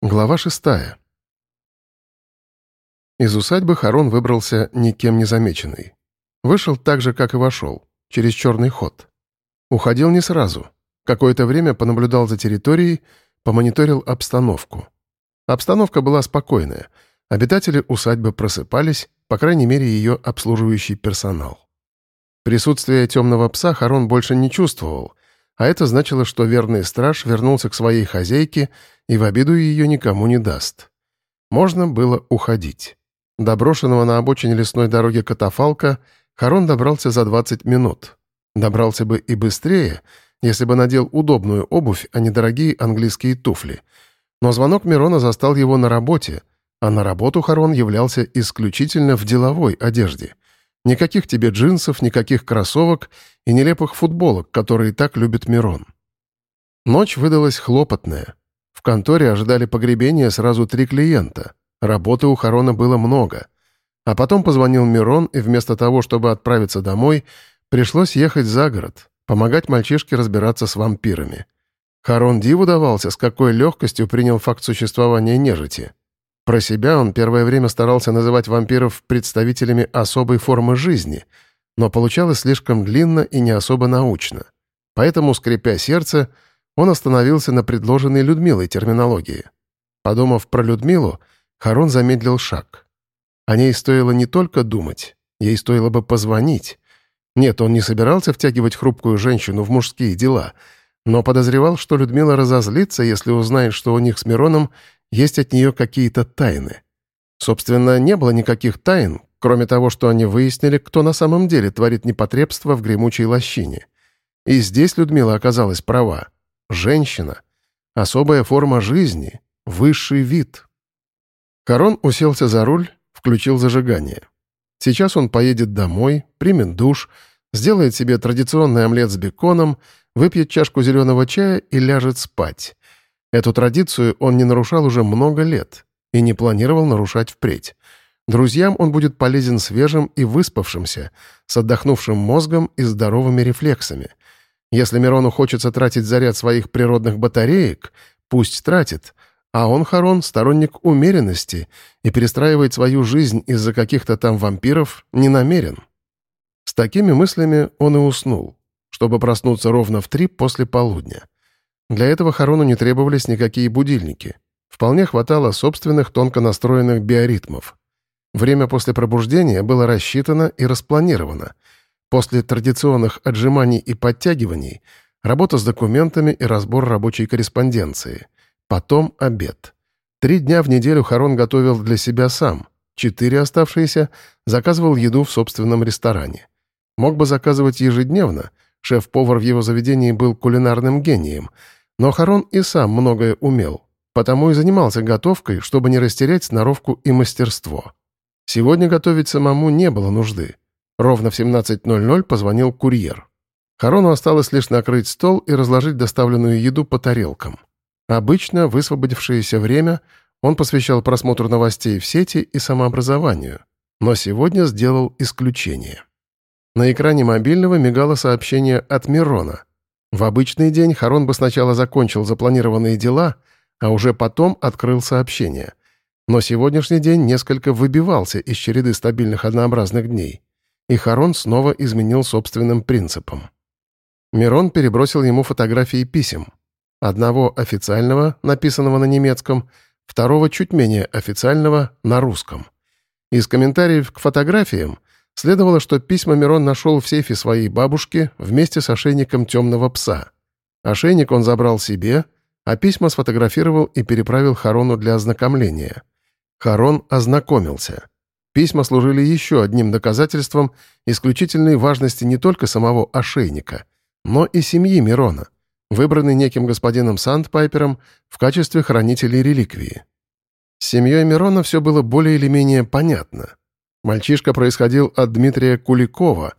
Глава шестая. Из усадьбы Харон выбрался никем не замеченный. Вышел так же, как и вошел, через черный ход. Уходил не сразу. Какое-то время понаблюдал за территорией, помониторил обстановку. Обстановка была спокойная. Обитатели усадьбы просыпались, по крайней мере, ее обслуживающий персонал. Присутствие темного пса Харон больше не чувствовал, а это значило, что верный страж вернулся к своей хозяйке и в обиду ее никому не даст. Можно было уходить. До брошенного на обочине лесной дороги катафалка Харон добрался за 20 минут. Добрался бы и быстрее, если бы надел удобную обувь, а не дорогие английские туфли. Но звонок Мирона застал его на работе, а на работу Харон являлся исключительно в деловой одежде. Никаких тебе джинсов, никаких кроссовок и нелепых футболок, которые так любит Мирон. Ночь выдалась хлопотная. В конторе ожидали погребения сразу три клиента. Работы у Харона было много. А потом позвонил Мирон, и вместо того, чтобы отправиться домой, пришлось ехать за город, помогать мальчишке разбираться с вампирами. Харон диву давался, с какой легкостью принял факт существования нежити. Про себя он первое время старался называть вампиров представителями особой формы жизни, но получалось слишком длинно и не особо научно. Поэтому, скрипя сердце, он остановился на предложенной Людмилой терминологии. Подумав про Людмилу, Харон замедлил шаг. О ней стоило не только думать, ей стоило бы позвонить. Нет, он не собирался втягивать хрупкую женщину в мужские дела, но подозревал, что Людмила разозлится, если узнает, что у них с Мироном есть от нее какие-то тайны. Собственно, не было никаких тайн, кроме того, что они выяснили, кто на самом деле творит непотребство в гремучей лощине. И здесь Людмила оказалась права. Женщина. Особая форма жизни. Высший вид. Корон уселся за руль, включил зажигание. Сейчас он поедет домой, примет душ, сделает себе традиционный омлет с беконом, выпьет чашку зеленого чая и ляжет спать. Эту традицию он не нарушал уже много лет и не планировал нарушать впредь. Друзьям он будет полезен свежим и выспавшимся, с отдохнувшим мозгом и здоровыми рефлексами. Если Мирону хочется тратить заряд своих природных батареек, пусть тратит, а он, Харон, сторонник умеренности и перестраивает свою жизнь из-за каких-то там вампиров не намерен. С такими мыслями он и уснул, чтобы проснуться ровно в три после полудня. Для этого Харону не требовались никакие будильники. Вполне хватало собственных тонко настроенных биоритмов. Время после пробуждения было рассчитано и распланировано. После традиционных отжиманий и подтягиваний — работа с документами и разбор рабочей корреспонденции. Потом обед. Три дня в неделю Харон готовил для себя сам. Четыре оставшиеся заказывал еду в собственном ресторане. Мог бы заказывать ежедневно. Шеф-повар в его заведении был кулинарным гением — но Харон и сам многое умел, потому и занимался готовкой, чтобы не растерять сноровку и мастерство. Сегодня готовить самому не было нужды. Ровно в 17.00 позвонил курьер. Харону осталось лишь накрыть стол и разложить доставленную еду по тарелкам. Обычно высвободившееся время он посвящал просмотру новостей в сети и самообразованию, но сегодня сделал исключение. На экране мобильного мигало сообщение от Мирона. В обычный день Харон бы сначала закончил запланированные дела, а уже потом открыл сообщение. Но сегодняшний день несколько выбивался из череды стабильных однообразных дней. И Харон снова изменил собственным принципам. Мирон перебросил ему фотографии писем. Одного официального, написанного на немецком, второго чуть менее официального, на русском. Из комментариев к фотографиям Следовало, что письма Мирон нашел в сейфе своей бабушки вместе с ошейником темного пса. Ошейник он забрал себе, а письма сфотографировал и переправил Харону для ознакомления. Харон ознакомился. Письма служили еще одним доказательством исключительной важности не только самого ошейника, но и семьи Мирона, выбранной неким господином Сандпайпером в качестве хранителей реликвии. С семьей Мирона все было более или менее понятно. Мальчишка происходил от Дмитрия Куликова,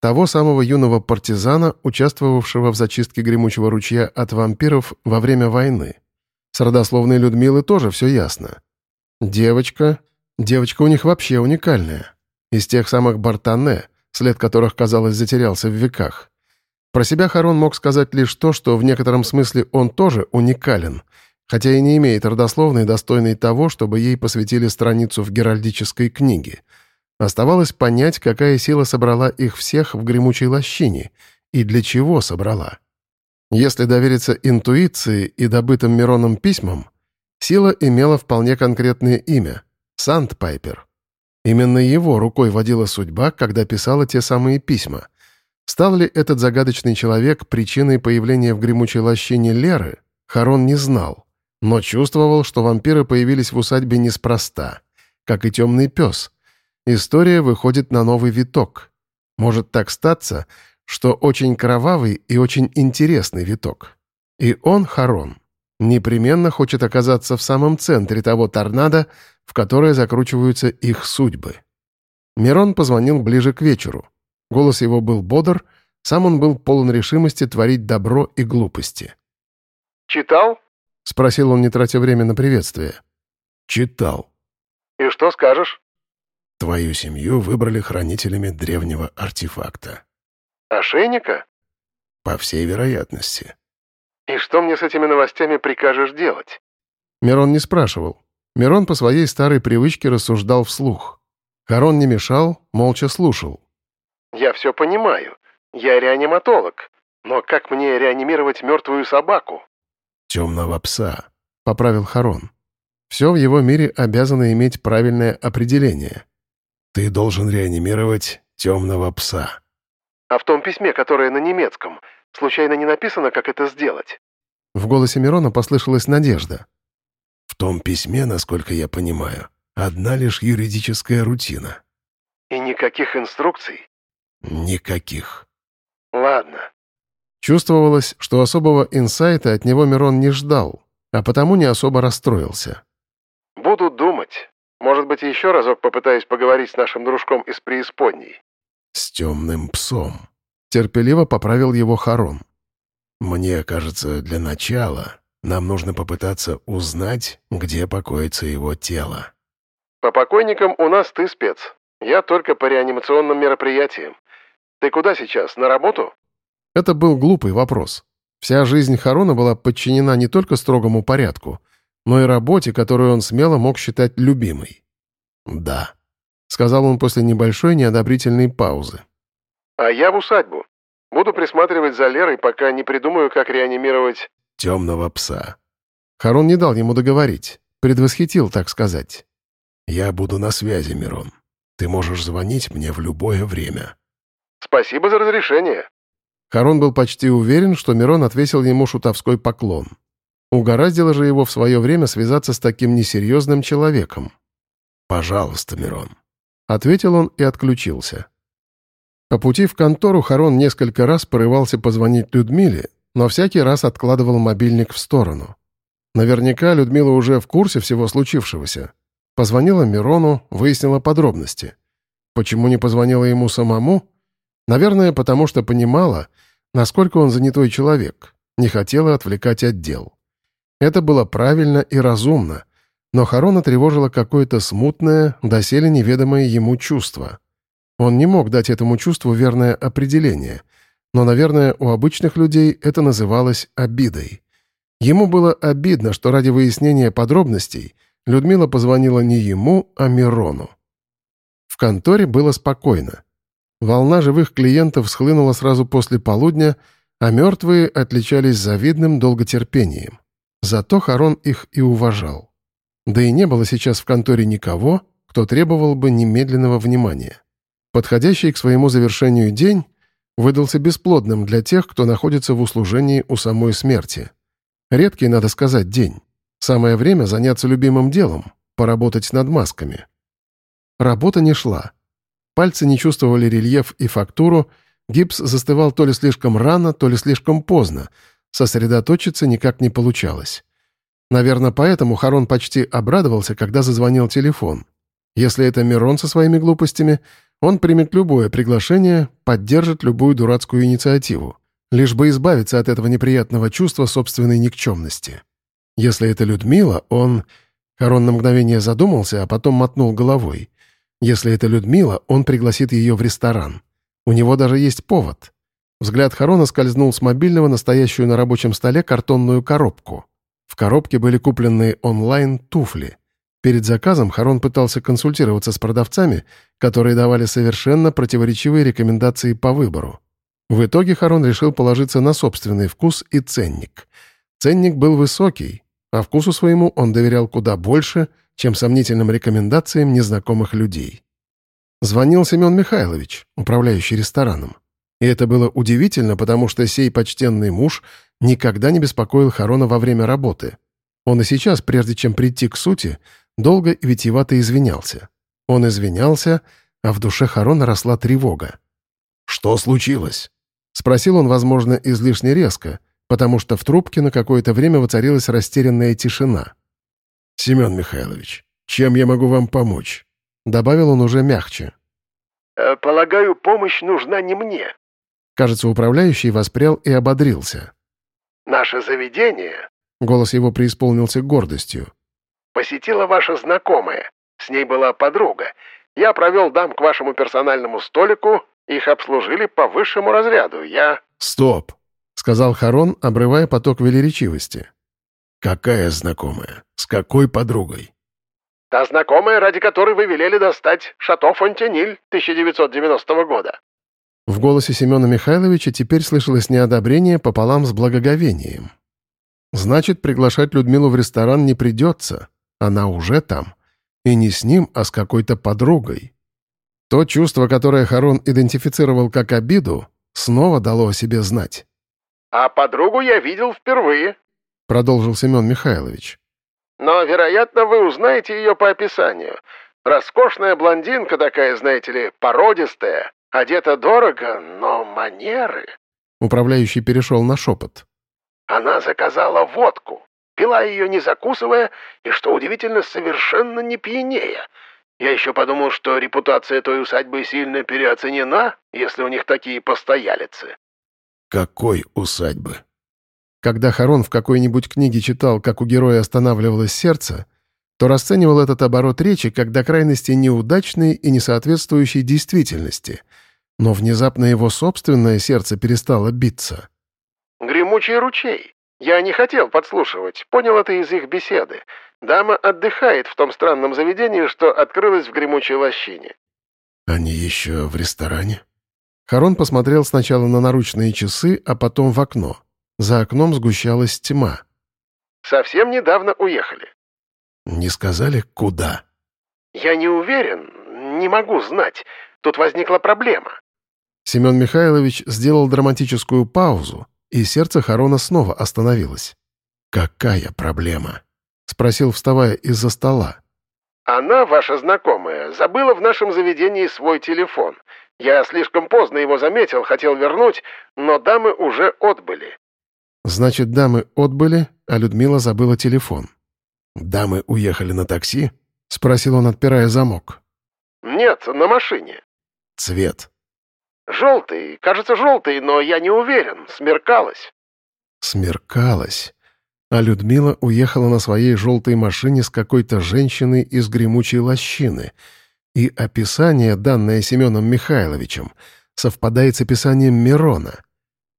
того самого юного партизана, участвовавшего в зачистке гремучего ручья от вампиров во время войны. С родословной Людмилы тоже все ясно. Девочка... Девочка у них вообще уникальная. Из тех самых Бартане, след которых, казалось, затерялся в веках. Про себя Харон мог сказать лишь то, что в некотором смысле он тоже уникален. хотя и не имеет родословной, достойной того, чтобы ей посвятили страницу в геральдической книге. Оставалось понять, какая сила собрала их всех в гремучей лощине и для чего собрала. Если довериться интуиции и добытым Мироном письмам, сила имела вполне конкретное имя — Сандпайпер. Именно его рукой водила судьба, когда писала те самые письма. Стал ли этот загадочный человек причиной появления в гремучей лощине Леры, Харон не знал, но чувствовал, что вампиры появились в усадьбе неспроста, как и темный пес. История выходит на новый виток. Может так статься, что очень кровавый и очень интересный виток. И он, Харон, непременно хочет оказаться в самом центре того торнадо, в которое закручиваются их судьбы. Мирон позвонил ближе к вечеру. Голос его был бодр, сам он был полон решимости творить добро и глупости. «Читал?» — спросил он, не тратя время на приветствие. «Читал». «И что скажешь?» «Твою семью выбрали хранителями древнего артефакта». «Ошейника?» «По всей вероятности». «И что мне с этими новостями прикажешь делать?» Мирон не спрашивал. Мирон по своей старой привычке рассуждал вслух. Харон не мешал, молча слушал. «Я все понимаю. Я реаниматолог. Но как мне реанимировать мертвую собаку?» «Темного пса», — поправил Харон. Все в его мире обязано иметь правильное определение. «Ты должен реанимировать темного пса». «А в том письме, которое на немецком, случайно не написано, как это сделать?» В голосе Мирона послышалась надежда. В том письме, насколько я понимаю, одна лишь юридическая рутина. И никаких инструкций? Никаких. Ладно. Чувствовалось, что особого инсайта от него Мирон не ждал, а потому не особо расстроился. Может быть, еще разок попытаюсь поговорить с нашим дружком из преисподней. С темным псом. Терпеливо поправил его Харон. Мне кажется, для начала нам нужно попытаться узнать, где покоится его тело. По покойникам у нас ты спец. Я только по реанимационным мероприятиям. Ты куда сейчас, на работу? Это был глупый вопрос. Вся жизнь Харона была подчинена не только строгому порядку, но и работе, которую он смело мог считать любимой. «Да», — сказал он после небольшой неодобрительной паузы. «А я в усадьбу. Буду присматривать за Лерой, пока не придумаю, как реанимировать темного пса. Харон не дал ему договорить, предвосхитил, так сказать. «Я буду на связи, Мирон. Ты можешь звонить мне в любое время». «Спасибо за разрешение». Харон был почти уверен, что Мирон отвесил ему шутовской поклон. Угораздило же его в свое время связаться с таким несерьезным человеком. «Пожалуйста, Мирон», — ответил он и отключился. По пути в контору Харон несколько раз порывался позвонить Людмиле, но всякий раз откладывал мобильник в сторону. Наверняка Людмила уже в курсе всего случившегося. Позвонила Мирону, выяснила подробности. Почему не позвонила ему самому? Наверное, потому что понимала, насколько он занятой человек, не хотела отвлекать отдел. Это было правильно и разумно, но Харона тревожило какое-то смутное, доселе неведомое ему чувство. Он не мог дать этому чувству верное определение — но, наверное, у обычных людей это называлось обидой. Ему было обидно, что ради выяснения подробностей Людмила позвонила не ему, а Мирону. В конторе было спокойно. Волна живых клиентов схлынула сразу после полудня, а мертвые отличались завидным долготерпением. Зато Харон их и уважал. Да и не было сейчас в конторе никого, кто требовал бы немедленного внимания. Подходящий к своему завершению день выдался бесплодным для тех, кто находится в услужении у самой смерти. Редкий, надо сказать, день. Самое время заняться любимым делом, поработать над масками. Работа не шла. Пальцы не чувствовали рельеф и фактуру, гипс застывал то ли слишком рано, то ли слишком поздно, сосредоточиться никак не получалось. Наверное, поэтому Харон почти обрадовался, когда зазвонил телефон. Если это Мирон со своими глупостями, он примет любое приглашение, поддержит любую дурацкую инициативу, лишь бы избавиться от этого неприятного чувства собственной никчемности. Если это Людмила, он... Харон на мгновение задумался, а потом мотнул головой. Если это Людмила, он пригласит ее в ресторан. У него даже есть повод. Взгляд Харона скользнул с мобильного на стоящую на рабочем столе картонную коробку. В коробке были купленные онлайн туфли. Перед заказом Харон пытался консультироваться с продавцами, которые давали совершенно противоречивые рекомендации по выбору. В итоге Харон решил положиться на собственный вкус и ценник. Ценник был высокий, а вкусу своему он доверял куда больше, чем сомнительным рекомендациям незнакомых людей. Звонил Семен Михайлович, управляющий рестораном. И это было удивительно, потому что сей почтенный муж никогда не беспокоил Харона во время работы. Он и сейчас, прежде чем прийти к сути, долго и витиевато извинялся. Он извинялся, а в душе Харона росла тревога. «Что случилось?» — спросил он, возможно, излишне резко, потому что в трубке на какое-то время воцарилась растерянная тишина. «Семен Михайлович, чем я могу вам помочь?» — добавил он уже мягче. «Э, «Полагаю, помощь нужна не мне». Кажется, управляющий воспрял и ободрился. «Наше заведение...» — голос его преисполнился гордостью. «Посетила ваша знакомая. С ней была подруга. Я провел дам к вашему персональному столику. Их обслужили по высшему разряду. Я...» «Стоп!» — сказал Харон, обрывая поток велеречивости. «Какая знакомая? С какой подругой?» «Та знакомая, ради которой вы велели достать шато Фонтениль 1990 года». В голосе Семена Михайловича теперь слышалось неодобрение пополам с благоговением. «Значит, приглашать Людмилу в ресторан не придется. Она уже там. И не с ним, а с какой-то подругой». То чувство, которое Харон идентифицировал как обиду, снова дало о себе знать. «А подругу я видел впервые», — продолжил Семен Михайлович. «Но, вероятно, вы узнаете ее по описанию. Роскошная блондинка такая, знаете ли, породистая, одета дорого, но манеры...» Управляющий перешел на шепот. «Она заказала водку, пила ее не закусывая, и, что удивительно, совершенно не пьянея. Я еще подумал, что репутация той усадьбы сильно переоценена, если у них такие постоялицы. Какой усадьбы? Когда Харон в какой-нибудь книге читал, как у героя останавливалось сердце, то расценивал этот оборот речи как до крайности неудачный и не соответствующий действительности. Но внезапно его собственное сердце перестало биться. «Гремучий ручей. Я не хотел подслушивать, понял это из их беседы. Дама отдыхает в том странном заведении, что открылось в гремучей лощине». «Они еще в ресторане?» Харон посмотрел сначала на наручные часы, а потом в окно. За окном сгущалась тьма. «Совсем недавно уехали». «Не сказали, куда?» «Я не уверен, не могу знать. Тут возникла проблема». Семен Михайлович сделал драматическую паузу, и сердце Харона снова остановилось. «Какая проблема?» — спросил, вставая из-за стола. «Она, ваша знакомая, забыла в нашем заведении свой телефон. Я слишком поздно его заметил, хотел вернуть, но дамы уже отбыли». «Значит, дамы отбыли, а Людмила забыла телефон». «Дамы уехали на такси?» — спросил он, отпирая замок. «Нет, на машине». «Цвет?» «Желтый, кажется, желтый, но я не уверен. Смеркалось». Смеркалось. А Людмила уехала на своей желтой машине с какой-то женщиной из гремучей лощины — и описание, данное Семеном Михайловичем, совпадает с описанием Мирона.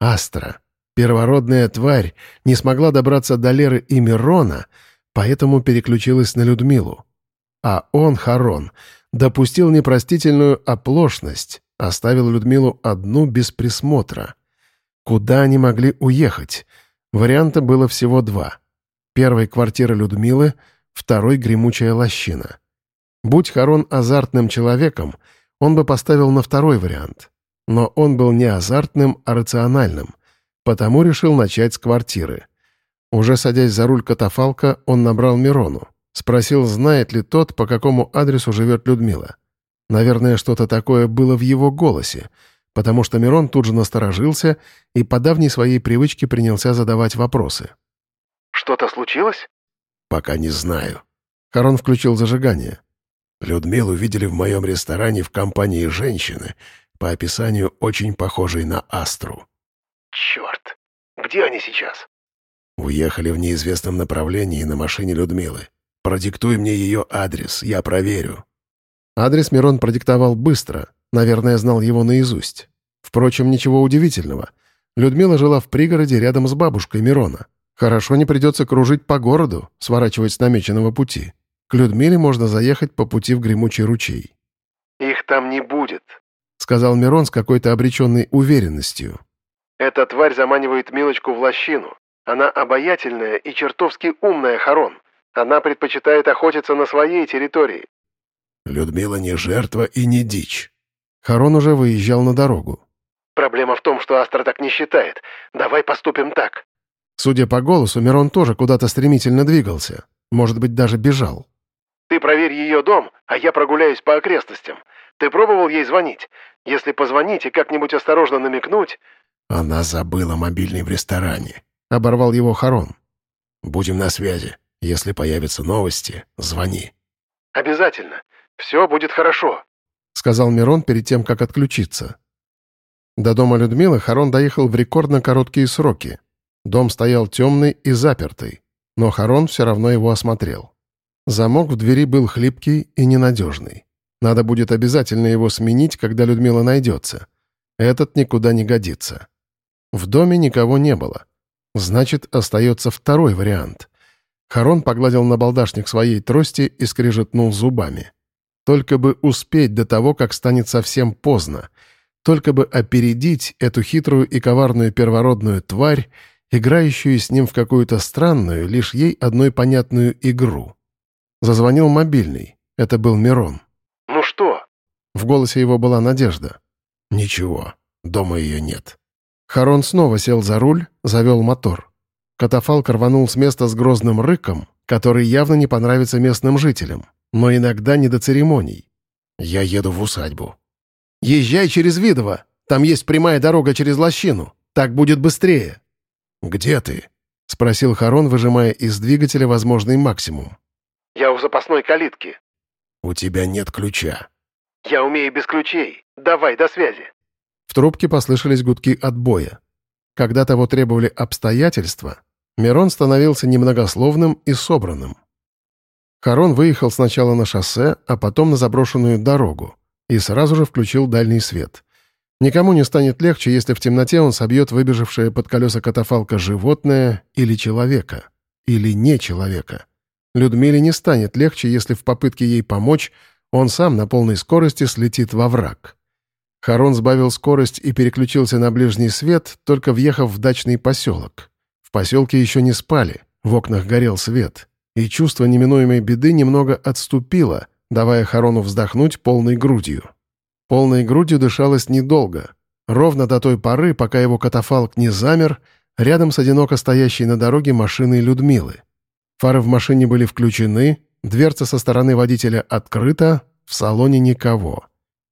Астра, первородная тварь, не смогла добраться до Леры и Мирона, поэтому переключилась на Людмилу. А он, Харон, допустил непростительную оплошность, оставил Людмилу одну без присмотра. Куда они могли уехать? Варианта было всего два. Первый — квартира Людмилы, второй — гремучая лощина. Будь Харон азартным человеком, он бы поставил на второй вариант. Но он был не азартным, а рациональным, потому решил начать с квартиры. Уже садясь за руль катафалка, он набрал Мирону. Спросил, знает ли тот, по какому адресу живет Людмила. Наверное, что-то такое было в его голосе, потому что Мирон тут же насторожился и по давней своей привычке принялся задавать вопросы. «Что-то случилось?» «Пока не знаю». Харон включил зажигание. Людмилу видели в моем ресторане в компании женщины, по описанию очень похожей на Астру. «Черт! Где они сейчас?» «Уехали в неизвестном направлении на машине Людмилы. Продиктуй мне ее адрес, я проверю». Адрес Мирон продиктовал быстро, наверное, знал его наизусть. Впрочем, ничего удивительного. Людмила жила в пригороде рядом с бабушкой Мирона. Хорошо не придется кружить по городу, сворачивать с намеченного пути. К Людмиле можно заехать по пути в гремучий ручей. «Их там не будет», — сказал Мирон с какой-то обреченной уверенностью. «Эта тварь заманивает Милочку в лощину. Она обаятельная и чертовски умная, Харон. Она предпочитает охотиться на своей территории». «Людмила не жертва и не дичь». Харон уже выезжал на дорогу. «Проблема в том, что Астра так не считает. Давай поступим так. Судя по голосу, Мирон тоже куда-то стремительно двигался. Может быть, даже бежал. «Ты проверь ее дом, а я прогуляюсь по окрестностям. Ты пробовал ей звонить? Если позвонить и как-нибудь осторожно намекнуть...» «Она забыла мобильный в ресторане», — оборвал его Харон. «Будем на связи. Если появятся новости, звони». «Обязательно. Все будет хорошо», — сказал Мирон перед тем, как отключиться. До дома Людмилы Харон доехал в рекордно короткие сроки. Дом стоял темный и запертый, но Харон все равно его осмотрел. Замок в двери был хлипкий и ненадежный. Надо будет обязательно его сменить, когда Людмила найдется. Этот никуда не годится. В доме никого не было. Значит, остается второй вариант. Харон погладил на балдашник своей трости и скрежетнул зубами. Только бы успеть до того, как станет совсем поздно. Только бы опередить эту хитрую и коварную первородную тварь играющую с ним в какую-то странную, лишь ей одной понятную игру. Зазвонил мобильный. Это был Мирон. «Ну что?» В голосе его была надежда. «Ничего, дома ее нет». Харон снова сел за руль, завел мотор. Катафалк рванул с места с грозным рыком, который явно не понравится местным жителям, но иногда не до церемоний. «Я еду в усадьбу». «Езжай через Видово. Там есть прямая дорога через лощину. Так будет быстрее». «Где ты?» — спросил Харон, выжимая из двигателя возможный максимум. «Я у запасной калитки». «У тебя нет ключа». «Я умею без ключей. Давай, до связи». В трубке послышались гудки отбоя. Когда того требовали обстоятельства, Мирон становился немногословным и собранным. Харон выехал сначала на шоссе, а потом на заброшенную дорогу и сразу же включил дальний свет. Никому не станет легче, если в темноте он собьет выбежавшее под колеса катафалка животное или человека. Или не человека. Людмиле не станет легче, если в попытке ей помочь он сам на полной скорости слетит во враг. Харон сбавил скорость и переключился на ближний свет, только въехав в дачный поселок. В поселке еще не спали, в окнах горел свет, и чувство неминуемой беды немного отступило, давая Харону вздохнуть полной грудью. Полной грудью дышалось недолго. Ровно до той поры, пока его катафалк не замер, рядом с одиноко стоящей на дороге машиной Людмилы. Фары в машине были включены, дверца со стороны водителя открыта, в салоне никого.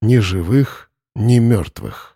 Ни живых, ни мертвых.